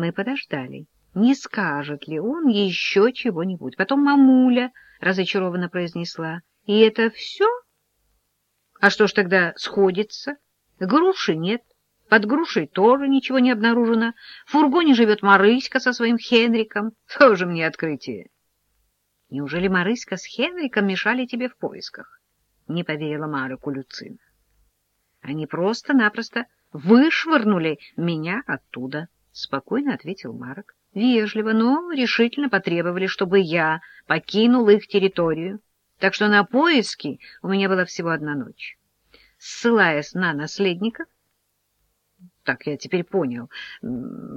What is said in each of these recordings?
Мы подождали, не скажет ли он еще чего-нибудь. Потом мамуля разочарованно произнесла. — И это все? — А что ж тогда сходится? Груши нет. Под грушей тоже ничего не обнаружено. В фургоне живет Марыська со своим Хенриком. Тоже мне открытие. Неужели Марыська с Хенриком мешали тебе в поисках? Не поверила Марыку Люцина. Они просто-напросто вышвырнули меня оттуда, — спокойно ответил Марок. Вежливо, но решительно потребовали, чтобы я покинул их территорию. Так что на поиски у меня была всего одна ночь. Ссылаясь на наследников, так я теперь понял.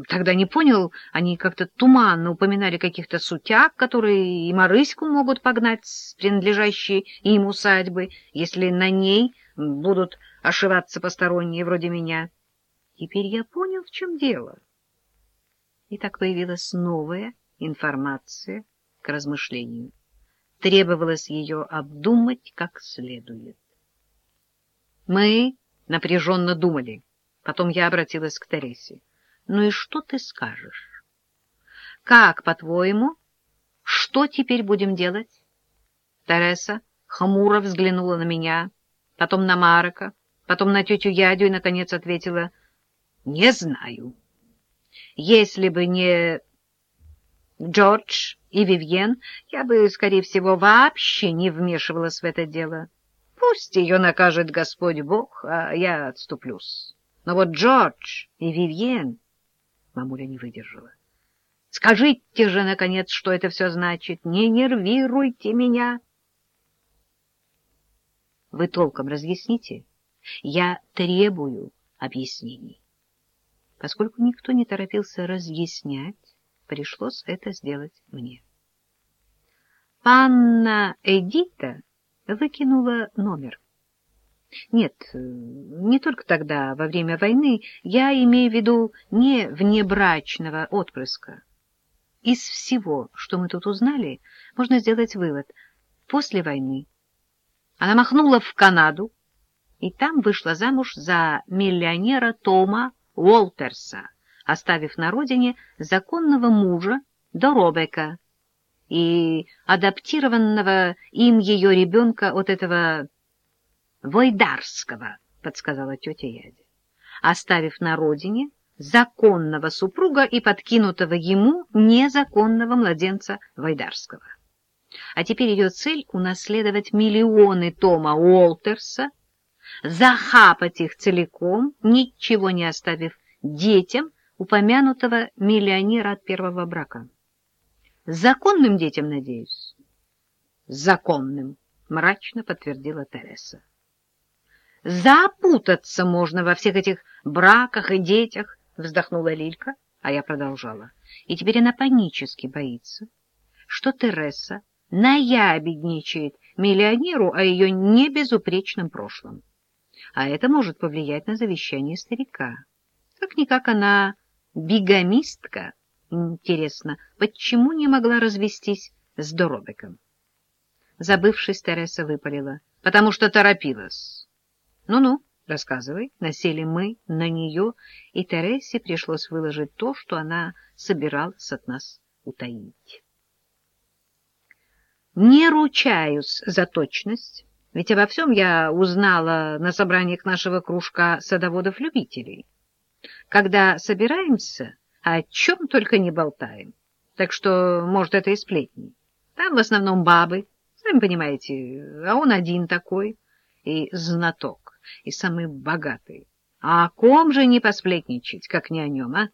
Тогда не понял, они как-то туманно упоминали каких-то сутяг, которые и Марыську могут погнать с принадлежащей им усадьбы, если на ней будут ошиваться посторонние вроде меня. Теперь я понял, в чем дело. И так появилась новая информация к размышлению. Требовалось ее обдумать как следует. Мы напряженно думали. Потом я обратилась к Тересе. «Ну и что ты скажешь? Как, по-твоему, что теперь будем делать?» Тереса хмуро взглянула на меня, потом на Марека, потом на тетю Ядю и, наконец, ответила «Не знаю. Если бы не Джордж и Вивьен, я бы, скорее всего, вообще не вмешивалась в это дело. Пусть ее накажет Господь Бог, а я отступлюсь». Но вот Джордж и Вивьен... Мамуля не выдержала. Скажите же, наконец, что это все значит. Не нервируйте меня. Вы толком разъясните. Я требую объяснений. Поскольку никто не торопился разъяснять, пришлось это сделать мне. Панна Эдита выкинула номер. Нет, не только тогда, во время войны, я имею в виду не внебрачного отпрыска. Из всего, что мы тут узнали, можно сделать вывод. После войны она махнула в Канаду, и там вышла замуж за миллионера Тома Уолтерса, оставив на родине законного мужа Доробека и адаптированного им ее ребенка от этого Войдарского, — подсказала тетя Ядя, оставив на родине законного супруга и подкинутого ему незаконного младенца Войдарского. А теперь ее цель — унаследовать миллионы Тома Уолтерса, захапать их целиком, ничего не оставив детям упомянутого миллионера от первого брака. Законным детям, надеюсь? Законным, мрачно подтвердила Тереса. Запутаться можно во всех этих браках и детях, — вздохнула Лилька, а я продолжала. И теперь она панически боится, что Тереса наябедничает миллионеру о ее небезупречном прошлом. А это может повлиять на завещание старика. Как-никак она бигамистка. Интересно, почему не могла развестись с Доробиком? Забывшись, Тереса выпалила. Потому что торопилась. Ну-ну, рассказывай. Насели мы на нее, и Тересе пришлось выложить то, что она собиралась от нас утаить. Не ручаюсь за точность, ведь обо всем я узнала на собраниях нашего кружка садоводов-любителей. Когда собираемся, о чем только не болтаем. Так что, может, это и сплетни. Там в основном бабы, сами понимаете, а он один такой, и знаток и самый богатый. А о ком же не посплетничать, как не о нем, а?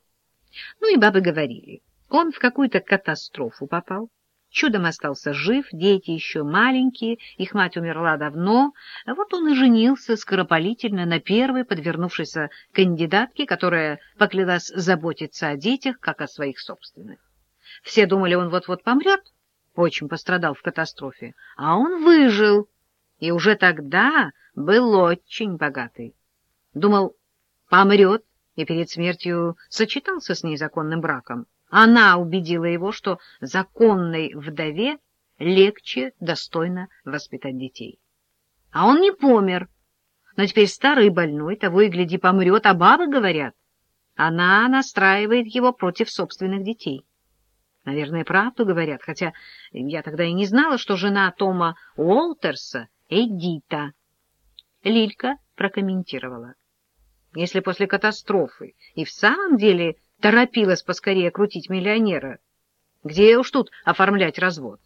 Ну и бабы говорили. Он в какую-то катастрофу попал. Чудом остался жив, дети еще маленькие, их мать умерла давно. Вот он и женился скоропалительно на первой подвернувшейся кандидатке, которая поклялась заботиться о детях, как о своих собственных. Все думали, он вот-вот помрет, очень пострадал в катастрофе, а он выжил. И уже тогда был очень богатый. Думал, помрет, и перед смертью сочетался с ней законным браком. Она убедила его, что законной вдове легче достойно воспитать детей. А он не помер, но теперь старый больной, того и гляди помрет, а бабы говорят, Она настраивает его против собственных детей. Наверное, правду говорят, хотя я тогда и не знала, что жена Тома Уолтерса — Эдита. Лилька прокомментировала. Если после катастрофы и в самом деле торопилась поскорее крутить миллионера, где уж тут оформлять развод?